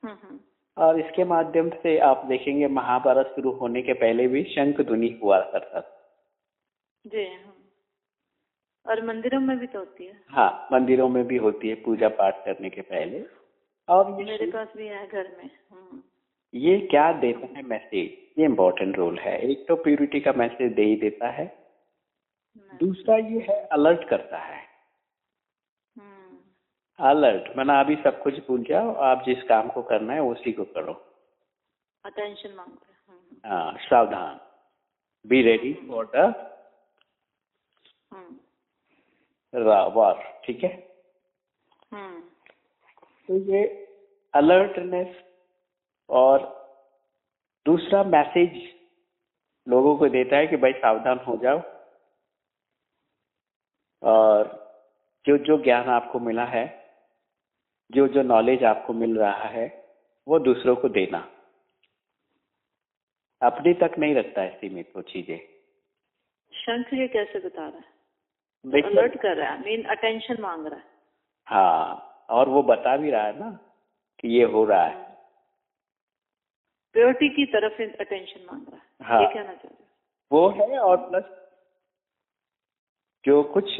हम्म, हम्म, और इसके माध्यम से आप देखेंगे महाभारत शुरू होने के पहले भी शंख ध्वनि हुआ करता था। जी हाँ। और मंदिरों में भी तो होती है। हाँ मंदिरों में भी होती है पूजा पाठ करने के पहले। और ये मेरे पास भी है घर में हम्म, ये क्या देता है मैसेज? ये इम्पोर्टेंट रोल है। एक तो प्यूरिटी का मैसेज दे ही देता है। दूसरा ये है अलर्ट करता है। हम्म, अलर्ट मैंने अभी सब कुछ भूल जाओ आप जिस काम को करना है उसी को करो। अटेंशन मांगते हैं हम्म, हाँ सावधान। Be ready for the hmm, war ठीक है? हम्म, तो ये अलर्टनेस और दूसरा मैसेज लोगों को देता है कि भाई सावधान हो जाओ। और जो जो ज्ञान आपको मिला है जो जो नॉलेज आपको मिल रहा है वो दूसरों को देना। अपने तक नहीं रखता है सीमित वो चीज़ें। शंख ये कैसे बता रहा है? अलर्ट कर रहा है मीन अटेंशन मांग रहा है। हाँ और वो बता भी रहा है ना कि ये हो रहा है। प्योरिटी की तरफ़ अटेंशन मांग रहा है हाँ। ये कहना चाह रहे वो है और प्लस जो कुछ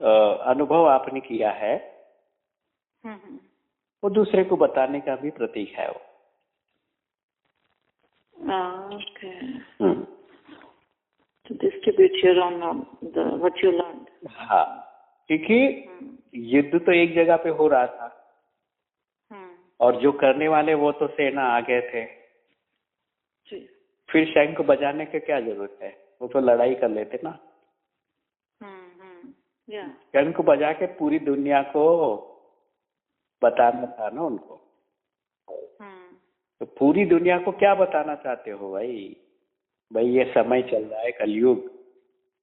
अ, अनुभव आपने किया है हम्म हम्म। वो दूसरे को बताने का भी प्रतीक है वो। Okay hmm, to distribute your own the what you learned. हाँ क्योंकि Hmm. युद्ध तो एक जगह पे हो रहा था Hmm. और जो करने वाले वो तो सेना आ गए थे जी फिर शंख बजाने की क्या ज़रूरत है वो तो लड़ाई कर लेते ना. Yeah. शंख बजा के पूरी दुनिया को बताना था ना उनको. तो पूरी दुनिया को क्या बताना चाहते हो भाई भाई ये समय चल रहा है कलयुग।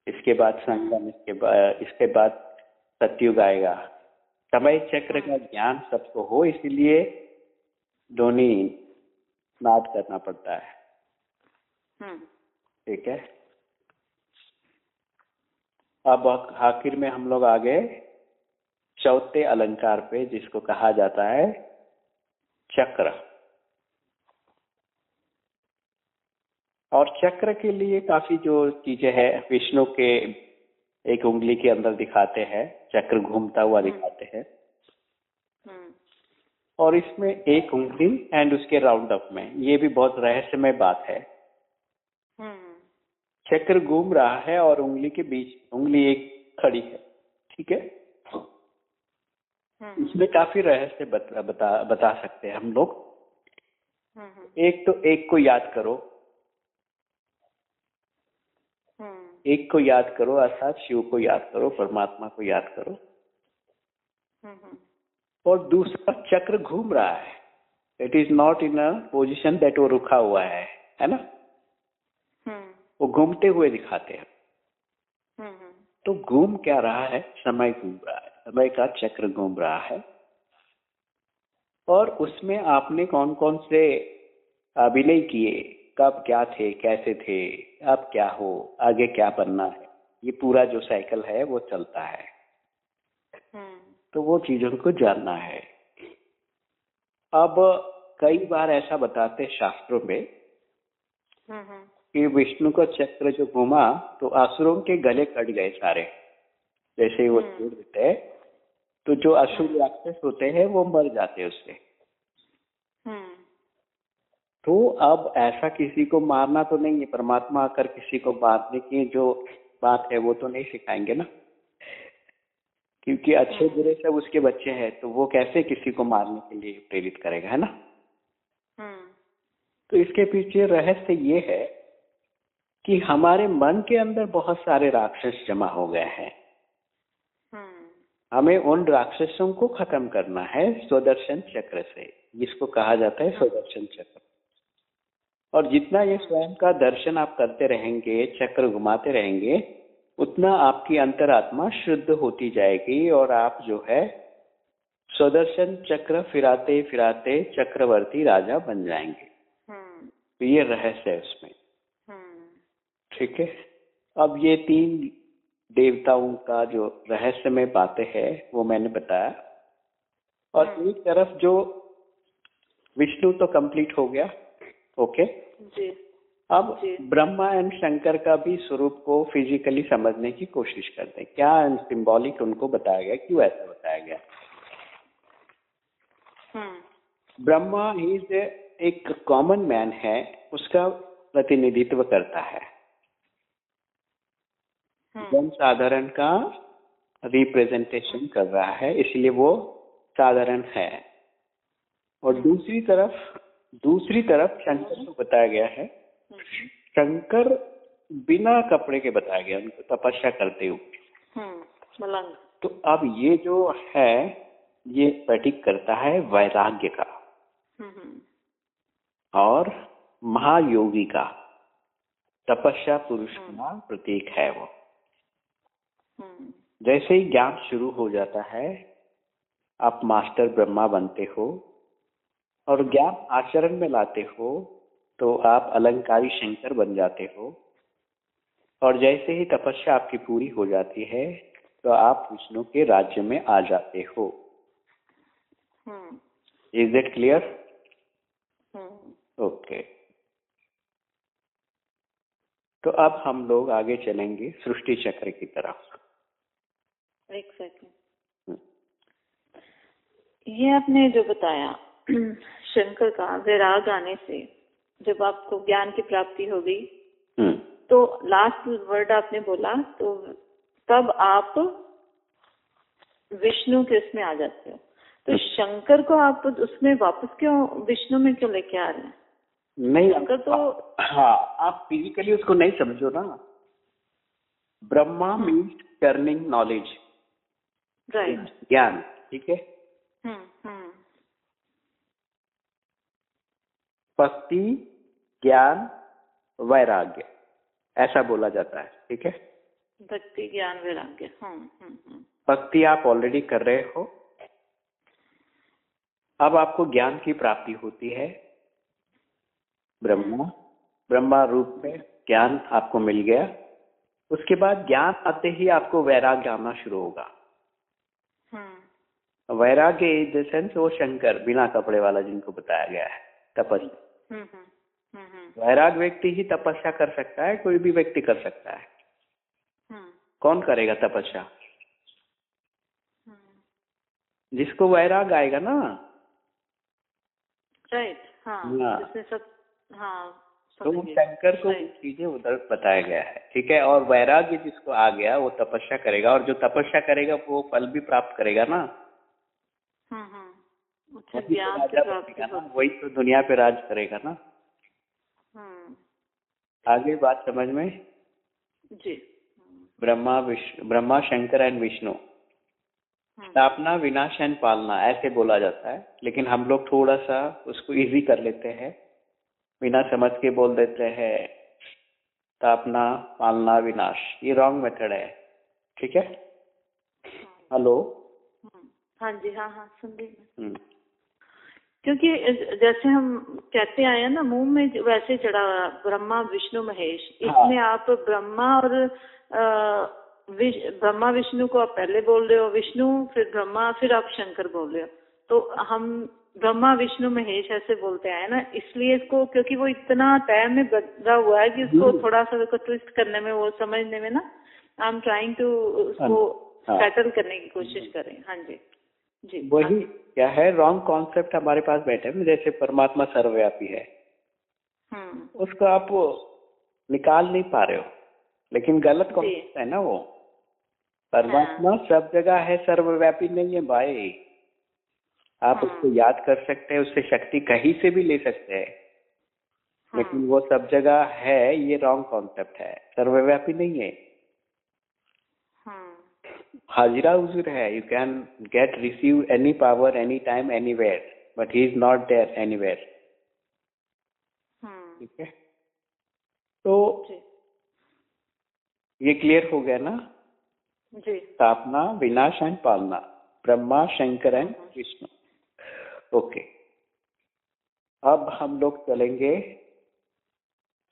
इसके बाद संगम इसके बाद इसके बाद सतयुग आएगा। समय चक्र का ज्ञान सबको हो इसलिए दोनों नाद करना पड़ता है। Hmm. ठीक है? अब आखिर में हम लोग आ गए चौथे अलंकार पे जिसको कहा जाता है चक्र। और चक्र के लिए काफ़ी जो चीज़ें हैं विष्णु के एक उंगली के अंदर दिखाते हैं चक्र घूमता हुआ दिखाते हैं Hmm. और इसमें एक उंगली एंड उसके राउंड अप में ये भी बहुत रहस्यमय बात है Hmm. चक्र घूम रहा है और उंगली के बीच उंगली एक खड़ी है ठीक है. इसमें काफ़ी रहस्य बता, बता बता सकते हैं हम लोग. एक तो एक को याद करो Hmm. एक को याद करो अर्थात शिव को याद करो परमात्मा को याद करो। Hmm. और दूसरा चक्र घूम रहा है। It is not in a position that वो रुका हुआ है है ना? Hmm. वो घूमते हुए दिखाते हैं. तो घूम क्या रहा है? समय घूम रहा है। समय का चक्र घूम रहा है। और उसमें आपने कौन कौन से अभिनय किए? कब क्या थे कैसे थे अब क्या हो आगे क्या बनना है ये पूरा जो साइकिल है वो चलता है Hmm. तो वो चीज़ों को जानना है अब कई बार ऐसा बताते शास्त्रों में Hmm. कि विष्णु का चक्र जो घुमा तो असुरों के गले कट गए सारे जैसे ही वो हम्म। छोड़ देते हैं तो जो असुर राक्षस होते हैं वो मर जाते हैं उससे. तो अब ऐसा किसी को मारना तो नहीं है परमात्मा आकर किसी को मारने की जो बात है वो तो नहीं सिखाएँगे ना। क्योंकि अच्छे बुरे सब उसके बच्चे हैं तो वो कैसे किसी को मारने के लिए प्रेरित करेगा है ना? Hmm. तो इसके पीछे रहस्य ये है कि हमारे मन के अंदर बहुत सारे राक्षस जमा हो गए हैं। Hmm. हमें उन राक्षसों को खत्म करना है स्वदर्शन चक्र से जिसको कहा जाता है। स्वदर्शन चक्र। और जितना ये स्वयं का दर्शन आप करते रहेंगे चक्र घुमाते रहेंगे उतना आपकी अंतरात्मा शुद्ध होती जाएगी और आप जो है स्वदर्शन चक्र फिराते फिराते चक्रवर्ती राजा बन जाएँगे. तो ये रहस्य है उसमें. ठीक है अब ये तीन देवताओं का जो रहस्य में बातें है वो मैंने बताया और हम्म। एक तरफ़ जो विष्णु तो कंप्लीट हो गया ओके जी। अब जी। ब्रह्मा एंड शंकर का भी स्वरूप को फिजिकली समझने की कोशिश करते हैं। क्या सिंबॉलिक उनको बताया गया? क्यों ऐसा बताया गया. ब्रह्मा इज़ एक कॉमन मैन है उसका प्रतिनिधित्व करता है। Hmm. जन साधारण का रिप्रेजेंटेशन कर रहा है इसलिए वो साधारण है। और दूसरी तरफ़ दूसरी तरफ़ शंकर को बताया गया है. शंकर बिना कपड़े के बताया गया उनको तपस्या करते हुए. मलंग तो अब ये जो है ये प्रतीक करता है वैराग्य का हम्म हम्म और महायोगी का तपस्या पुरुष हम्म। का प्रतीक है वो हम्म जैसे ही ज्ञान शुरू हो जाता है आप मास्टर ब्रह्मा बनते हो और ज्ञान आचरण में लाते हो तो आप अलंकारी शंकर बन जाते हो। और जैसे ही तपस्या आपकी पूरी हो जाती है तो आप विष्णु के राज्य में आ जाते हो। इज़ इट क्लियर ओके तो अब हम लोग आगे चलेंगे सृष्टि चक्र की तरफ़। एक सेकंड हम्म, ये आपने जो बताया शंकर का वैराग आने से जब आपको ज्ञान की प्राप्ति हो गई हम्म, तो लास्ट वर्ड आपने बोला तो तब आप विष्णु के उसमें आ जाते हो। तो शंकर को आप उसमें वापस क्यों विष्णु में क्यों लेके आ रहे हैं? नहीं शंकर तो हाँ आप फिजिकली उसको नहीं समझो ना। Brahma means turning knowledge right ज्ञान ठीक है हम्म हम्म भक्ति ज्ञान वैराग्य। ऐसा बोला जाता है ठीक है? भक्ति ज्ञान वैराग्य हम्म हम्म हम्म भक्ति आप ऑलरेडी कर रहे हो। अब आपको ज्ञान की प्राप्ति होती है। ब्रह्मा ब्रह्मा रूप में ज्ञान आपको मिल गया। उसके बाद ज्ञान आते ही आपको वैराग्य आना शुरू होगा। वैराग्य इन द सेंस वो शंकर बिना कपड़े वाला जिनको बताया गया है। तपस्या। हम्म हम्म हम्म वैराग व्यक्ति ही तपस्या कर सकता है कोई भी व्यक्ति कर सकता है। कौन करेगा तपस्या? जिसको वैराग आएगा ना। राइट हाँ हाँ। सब हाँ तो शंकर को. चीज़ें उधर बताया गया है ठीक है? और वैराग्य जिसको आ गया वो तपस्या करेगा। और जो तपस्या करेगा वो फल भी प्राप्त करेगा ना। अच्छा वही तो ज्ञान प्राप्ति वही तो दुनिया पे राज करेगा ना। हम्म। आगे बात समझ में? जी। ब्रह्मा विष्णु ब्रह्मा शंकर एंड विष्णु। हम्म। स्थापना विनाश एंड पालना ऐसे बोला जाता है लेकिन हम लोग थोड़ा सा उसको इजी कर लेते हैं। बिना समझ के बोल देते हैं स्थापना पालना विनाश ये रॉन्ग मेथड है। ठीक है? हेलो हम्म, हाँ जी हाँ हाँ सुन रही हूँ। क्योंकि जैसे हम कहते आए हैं ना मुँह में वैसे चढ़ा हुआ ब्रह्मा विष्णु महेश हाँ। इसमें आप ब्रह्मा और विश- ब्रह्मा विष्णु को आप पहले बोल रहे हो विष्णु फिर ब्रह्मा फिर आप शंकर बोल रहे हो तो हम ब्रह्मा विष्णु महेश ऐसे बोलते आए ना इसलिए इसको क्योंकि वो इतना तय में बदला हुआ है कि उसको हम्म। थोड़ा सा उसको ट्विस्ट करने में वो समझने में ना आई एम ट्राइंग टू उसको हाँ। सेटल करने की कोशिश करें हाँ जी जी। वही क्या है रॉन्ग कॉन्सेप्ट हमारे पास बैठे हैं। जैसे परमात्मा सर्वव्यापी है। हम्म। उसको आप निकाल नहीं पा रहे हो। लेकिन गलत कॉन्सेप्ट है ना वो। परमात्मा हाँ। सब जगह है सर्वव्यापी नहीं है भाई। आप हाँ। उसको याद कर सकते हैं उससे शक्ति कहीं से भी ले सकते हैं। हाँ। लेकिन वो सब जगह है ये रॉन्ग कॉन्सेप्ट है। सर्वव्यापी नहीं हाँ। हाजिरा हुजूर है you can get receive any power any time anywhere but he is not there anywhere हाँ ठीक है तो जी. ये क्लियर हो गया ना? जी. स्थापना विनाश एंड पालना। ब्रह्मा शंकर एंड विष्णु। ओके अब हम लोग चलेंगे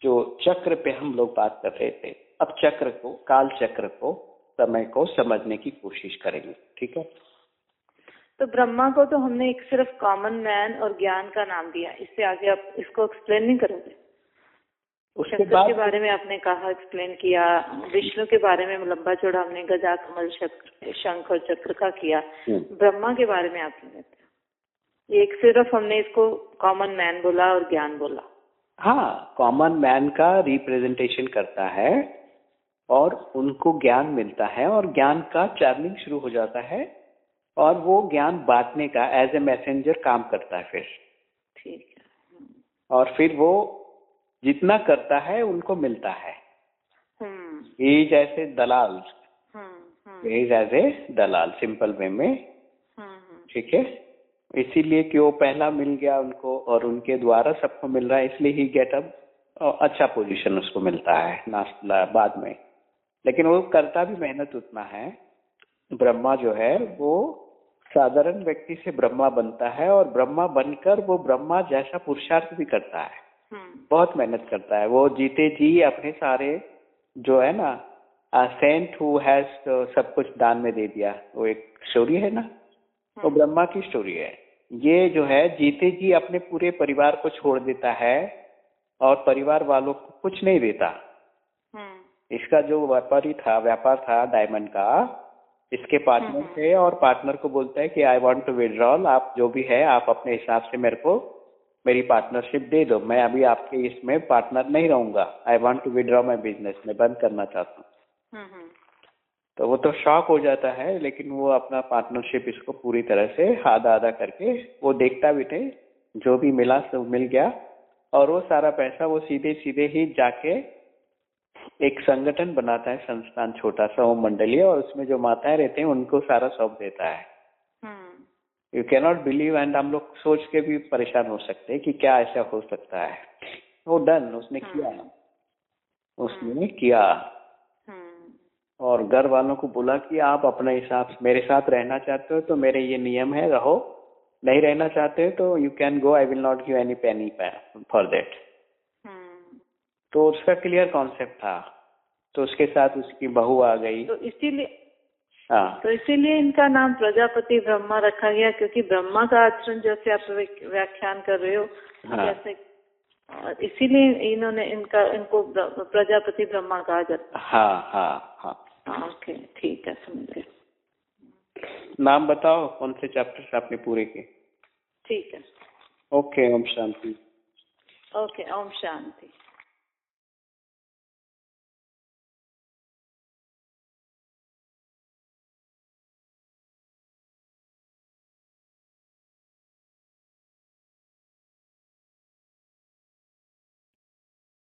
जो चक्र पे हम लोग बात कर रहे थे। अब चक्र को काल चक्र को समय को समझने की कोशिश करेंगे ठीक है? तो ब्रह्मा को तो हमने एक सिर्फ़ कॉमन मैन और ज्ञान का नाम दिया इससे आगे आप इसको एक्सप्लेन नहीं करोगे? उसके शंकर बाद के बारे में आपने कहा एक्सप्लेन किया विष्णु के बारे में लंबा चौड़ा हमने गजा कमल शंख और चक्र का किया हम्म, ब्रह्मा के बारे में आपने हैं एक सिर्फ़ हमने इसको कॉमन मैन बोला और ज्ञान बोला। हाँ कॉमन मैन का रिप्रेजेंटेशन करता है और उनको ज्ञान मिलता है और ज्ञान का चैनलिंग शुरू हो जाता है और वो ज्ञान बांटने का एज ए मैसेंजर काम करता है फिर। ठीक है। और फिर वो जितना करता है उनको मिलता है। हम्म। As a dalal. Is as a dalal simple way में। हम्म, हम्म। ठीक है? इसीलिए कि वो पहला मिल गया उनको और उनके द्वारा सबको मिल रहा है इसलिए ही गेट अप अच्छा पोजीशन उसको मिलता है नाश्ता बाद में। लेकिन वो करता भी मेहनत उतना है। ब्रह्मा जो है वो साधारण व्यक्ति से ब्रह्मा बनता है और ब्रह्मा बनकर वो ब्रह्मा जैसा पुरुषार्थ भी करता है। हम्म। बहुत मेहनत करता है। वो जीते जी अपने सारे जो है ना सेंट हु हैज़ सब कुछ दान में दे दिया। वो एक स्टोरी है ना? वो ब्रह्मा की स्टोरी है। ये जो है जीते जी अपने पूरे परिवार को छोड़ देता है और परिवार वालों को कुछ नहीं देता। हम्म इसका जो व्यापारी था व्यापार था डायमंड का इसके पार्टनर थे और पार्टनर को बोलता है कि आई वांट टू विड्रॉल आप जो भी है आप अपने हिसाब से मेरे को मेरी पार्टनरशिप दे दो। मैं अभी आपके इसमें पार्टनर नहीं रहूँगा। I want to withdraw my business में बंद करना चाहता हूँ। हम्म हम्म। तो वो तो शॉक हो जाता है लेकिन वो अपना पार्टनरशिप इसको पूरी तरह से आधा आधा करके वो देखता भी थे जो भी मिला सब मिल गया और वो सारा पैसा वो सीधे सीधे ही जाके एक संगठन बनाता है संस्थान छोटा सा ओम मंडलीय और उसमें जो माताएँ रहते हैं उनको सारा सौंप देता है। Hmm. You cannot believe and हम लोग सोच के भी परेशान हो सकते हैं कि क्या ऐसा हो सकता है। वो डन उसने किया। उसने किया। हम्म। और घर वालों को बोला कि आप अपने हिसाब से मेरे साथ रहना चाहते हो तो मेरे ये नियम है रहो। नहीं रहना चाहते हो तो you can go I will not give any penny for that hmm तो उसका क्लियर कॉन्सेप्ट था। तो उसके साथ उसकी बहू आ गई। तो इसीलिए हाँ। तो इसीलिए इनका नाम प्रजापति ब्रह्मा रखा गया क्योंकि ब्रह्मा का आचरण जैसे आप व्याख्यान कर रहे हो हाँ। जैसे इसीलिए इन्होंने इनका इनको प्रजापति ब्रह्मा कहा जाता हाँ। हाँ हाँ ओके ठीक है समझ गए। नाम बताओ कौन से चैप्टर से आपने पूरे किए? ठीक है। ओके ओम शांति। ओके ओम शांति।